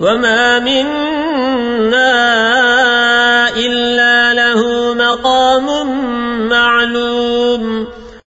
وما منا إلا له مقام معلوم